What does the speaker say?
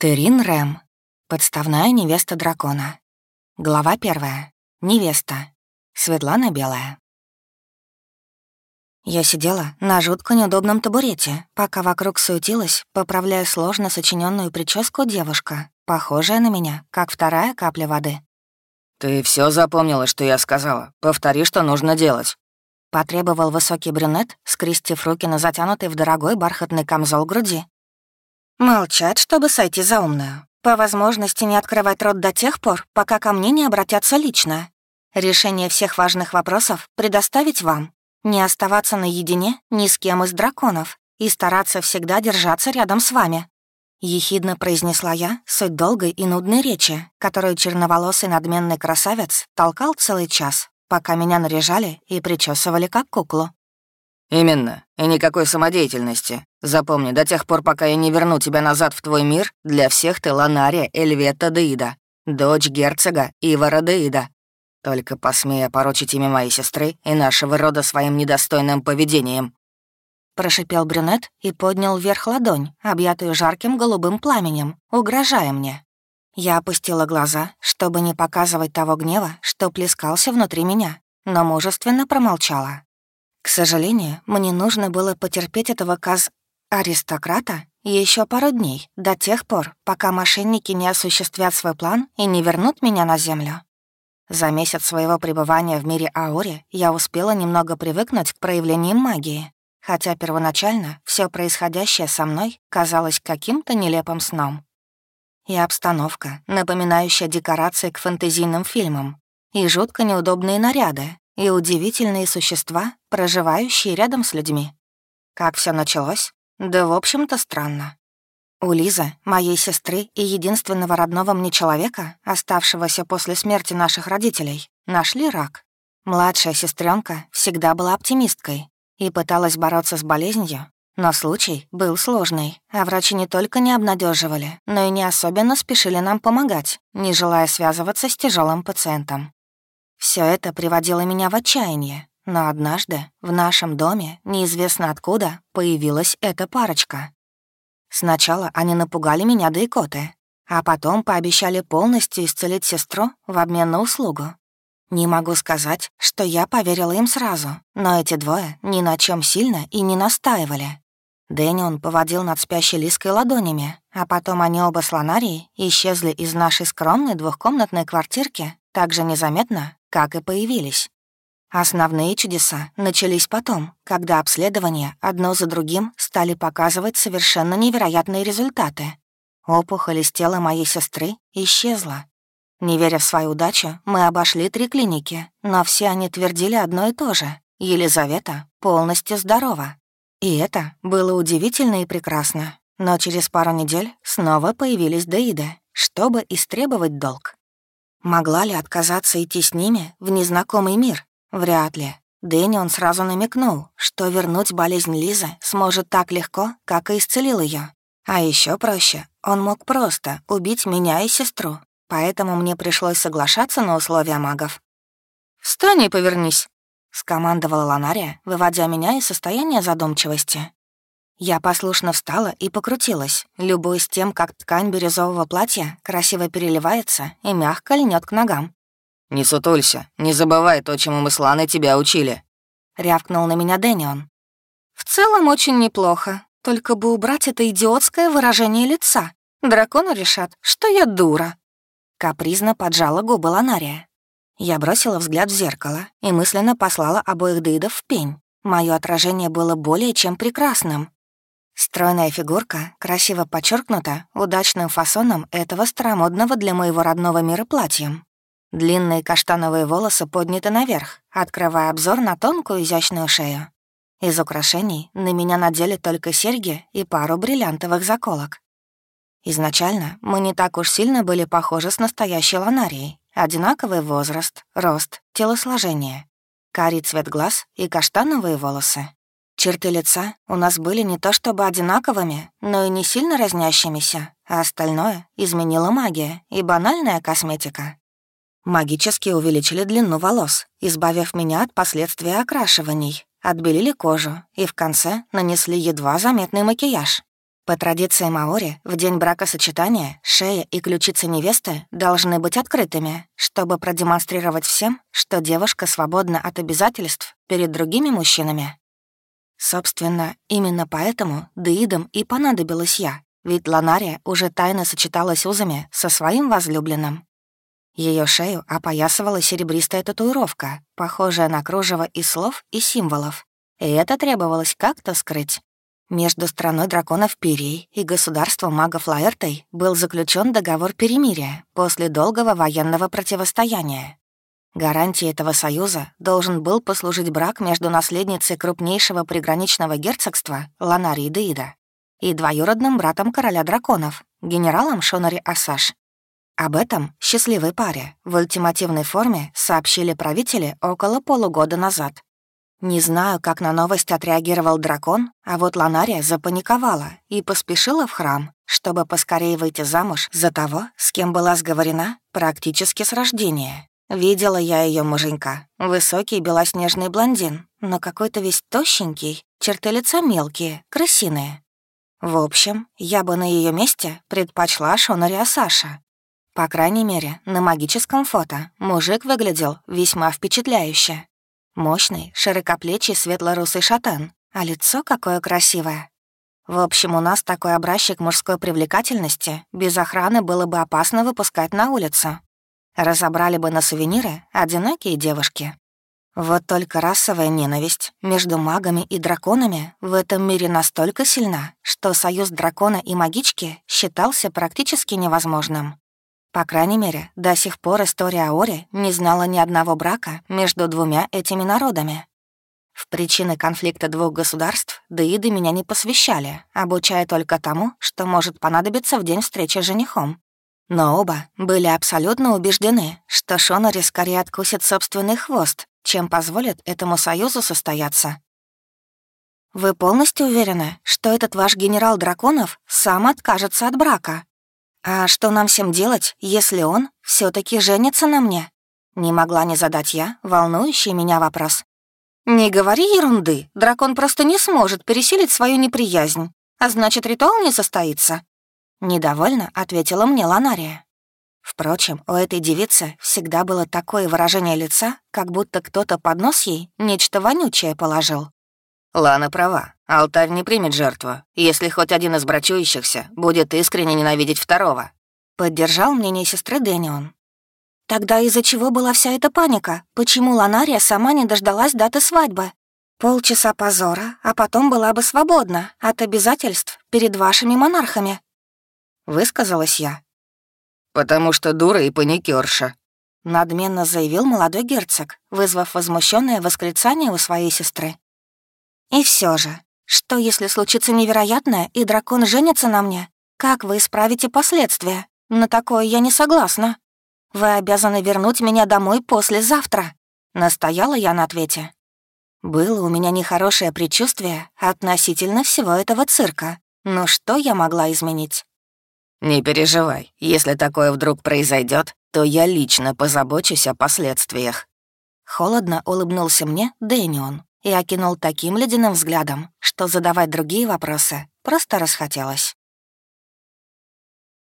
Терин Рэм. Подставная невеста дракона. Глава первая. Невеста. Светлана Белая. Я сидела на жутко неудобном табурете, пока вокруг суетилась, поправляя сложно сочиненную прическу девушка, похожая на меня, как вторая капля воды. «Ты все запомнила, что я сказала? Повтори, что нужно делать». Потребовал высокий брюнет, скрестив руки на затянутой в дорогой бархатный камзол груди. «Молчать, чтобы сойти за умную. По возможности не открывать рот до тех пор, пока ко мне не обратятся лично. Решение всех важных вопросов предоставить вам. Не оставаться наедине ни с кем из драконов и стараться всегда держаться рядом с вами. Ехидно произнесла я суть долгой и нудной речи, которую черноволосый надменный красавец толкал целый час, пока меня наряжали и причесывали как куклу. «Именно. И никакой самодеятельности. Запомни, до тех пор, пока я не верну тебя назад в твой мир, для всех ты Ланария Эльвета Деида, дочь герцога Ивара Деида. Только посмей опорочить имя моей сестры и нашего рода своим недостойным поведением». Прошипел брюнет и поднял вверх ладонь, объятую жарким голубым пламенем, угрожая мне. Я опустила глаза, чтобы не показывать того гнева, что плескался внутри меня, но мужественно промолчала. К сожалению, мне нужно было потерпеть этого каз... аристократа еще пару дней, до тех пор, пока мошенники не осуществят свой план и не вернут меня на землю. За месяц своего пребывания в мире Аури я успела немного привыкнуть к проявлениям магии, хотя первоначально все происходящее со мной казалось каким-то нелепым сном. И обстановка, напоминающая декорации к фэнтезийным фильмам, и жутко неудобные наряды, и удивительные существа, проживающие рядом с людьми. Как все началось? Да, в общем-то, странно. У Лизы, моей сестры и единственного родного мне человека, оставшегося после смерти наших родителей, нашли рак. Младшая сестренка всегда была оптимисткой и пыталась бороться с болезнью, но случай был сложный, а врачи не только не обнадеживали, но и не особенно спешили нам помогать, не желая связываться с тяжелым пациентом. Все это приводило меня в отчаяние, но однажды в нашем доме, неизвестно откуда, появилась эта парочка. Сначала они напугали меня до икоты, а потом пообещали полностью исцелить сестру в обмен на услугу. Не могу сказать, что я поверила им сразу, но эти двое ни на чем сильно и не настаивали. Дэнион поводил над спящей Лиской ладонями, а потом они оба с Ланарией исчезли из нашей скромной двухкомнатной квартирки так же незаметно, как и появились. Основные чудеса начались потом, когда обследования одно за другим стали показывать совершенно невероятные результаты. Опухоль из тела моей сестры исчезла. Не веря в свою удачу, мы обошли три клиники, но все они твердили одно и то же. Елизавета полностью здорова. И это было удивительно и прекрасно. Но через пару недель снова появились Деиды, чтобы истребовать долг. Могла ли отказаться идти с ними в незнакомый мир? Вряд ли. Дэнни он сразу намекнул, что вернуть болезнь Лизы сможет так легко, как и исцелил ее. А еще проще, он мог просто убить меня и сестру, поэтому мне пришлось соглашаться на условия магов. «Встань и повернись», — скомандовала Ланария, выводя меня из состояния задумчивости. Я послушно встала и покрутилась, любуясь тем, как ткань бирюзового платья красиво переливается и мягко льнет к ногам. «Не сутулься, не забывай то, чему мы с Ланой тебя учили», — рявкнул на меня Дэнион. «В целом очень неплохо, только бы убрать это идиотское выражение лица. Драконы решат, что я дура». Капризно поджала губы Ланария. Я бросила взгляд в зеркало и мысленно послала обоих дыдов в пень. Мое отражение было более чем прекрасным, Стройная фигурка красиво подчеркнута удачным фасоном этого старомодного для моего родного мира платьем. Длинные каштановые волосы подняты наверх, открывая обзор на тонкую изящную шею. Из украшений на меня надели только серьги и пару бриллиантовых заколок. Изначально мы не так уж сильно были похожи с настоящей ланарией. Одинаковый возраст, рост, телосложение, карий цвет глаз и каштановые волосы. Черты лица у нас были не то чтобы одинаковыми, но и не сильно разнящимися, а остальное изменила магия и банальная косметика. Магически увеличили длину волос, избавив меня от последствий окрашиваний, отбелили кожу и в конце нанесли едва заметный макияж. По традиции Маори, в день бракосочетания шея и ключицы невесты должны быть открытыми, чтобы продемонстрировать всем, что девушка свободна от обязательств перед другими мужчинами. Собственно, именно поэтому Деидам и понадобилась я, ведь Ланария уже тайно сочеталась узами со своим возлюбленным. Ее шею опоясывала серебристая татуировка, похожая на кружево из слов и символов, и это требовалось как-то скрыть. Между страной драконов Пирей и государством магов Лаэртой был заключен договор перемирия после долгого военного противостояния. Гарантией этого союза должен был послужить брак между наследницей крупнейшего приграничного герцогства Ланари Деида и двоюродным братом короля драконов, генералом Шонари Асаш. Об этом счастливой паре в ультимативной форме сообщили правители около полугода назад. Не знаю, как на новость отреагировал дракон, а вот Ланария запаниковала и поспешила в храм, чтобы поскорее выйти замуж за того, с кем была сговорена практически с рождения. Видела я ее муженька. Высокий белоснежный блондин, но какой-то весь тощенький, черты лица мелкие, крысиные. В общем, я бы на ее месте предпочла Шонария Саша. По крайней мере, на магическом фото мужик выглядел весьма впечатляюще. Мощный, широкоплечий светло-русый шатен, а лицо какое красивое. В общем, у нас такой образчик мужской привлекательности без охраны было бы опасно выпускать на улицу. Разобрали бы на сувениры одинокие девушки. Вот только расовая ненависть между магами и драконами в этом мире настолько сильна, что союз дракона и магички считался практически невозможным. По крайней мере, до сих пор история Аори не знала ни одного брака между двумя этими народами. В причины конфликта двух государств Деиды меня не посвящали, обучая только тому, что может понадобиться в день встречи с женихом. Но оба были абсолютно убеждены, что Шонари скорее откусит собственный хвост, чем позволит этому союзу состояться. «Вы полностью уверены, что этот ваш генерал драконов сам откажется от брака?» «А что нам всем делать, если он все таки женится на мне?» Не могла не задать я волнующий меня вопрос. «Не говори ерунды, дракон просто не сможет пересилить свою неприязнь, а значит, ритуал не состоится». Недовольно ответила мне Ланария. Впрочем, у этой девицы всегда было такое выражение лица, как будто кто-то под нос ей нечто вонючее положил. Лана права. Алтарь не примет жертву, если хоть один из брачующихся будет искренне ненавидеть второго. Поддержал мнение сестры Дэнион. Тогда из-за чего была вся эта паника? Почему Ланария сама не дождалась даты свадьбы? Полчаса позора, а потом была бы свободна от обязательств перед вашими монархами. Высказалась я. «Потому что дура и паникерша», — надменно заявил молодой герцог, вызвав возмущенное восклицание у своей сестры. И все же, что если случится невероятное, и дракон женится на мне? Как вы исправите последствия? На такое я не согласна. Вы обязаны вернуть меня домой послезавтра. Настояла я на ответе. Было у меня нехорошее предчувствие относительно всего этого цирка. Но что я могла изменить? «Не переживай, если такое вдруг произойдет, то я лично позабочусь о последствиях». Холодно улыбнулся мне Дэнион и окинул таким ледяным взглядом, что задавать другие вопросы просто расхотелось.